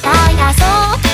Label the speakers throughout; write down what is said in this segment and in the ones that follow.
Speaker 1: たいだそう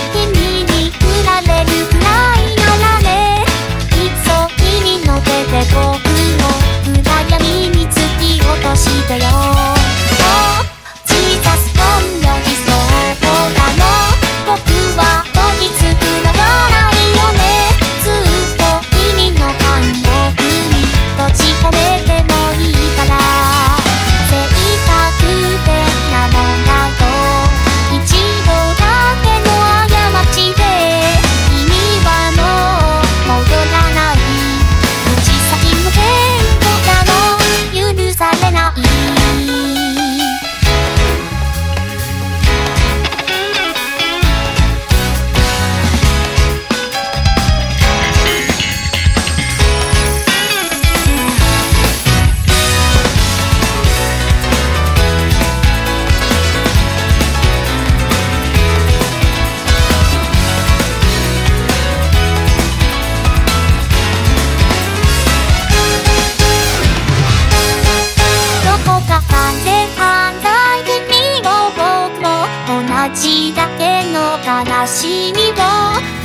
Speaker 1: 君を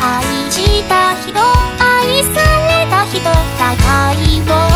Speaker 1: 愛した人愛された人互いを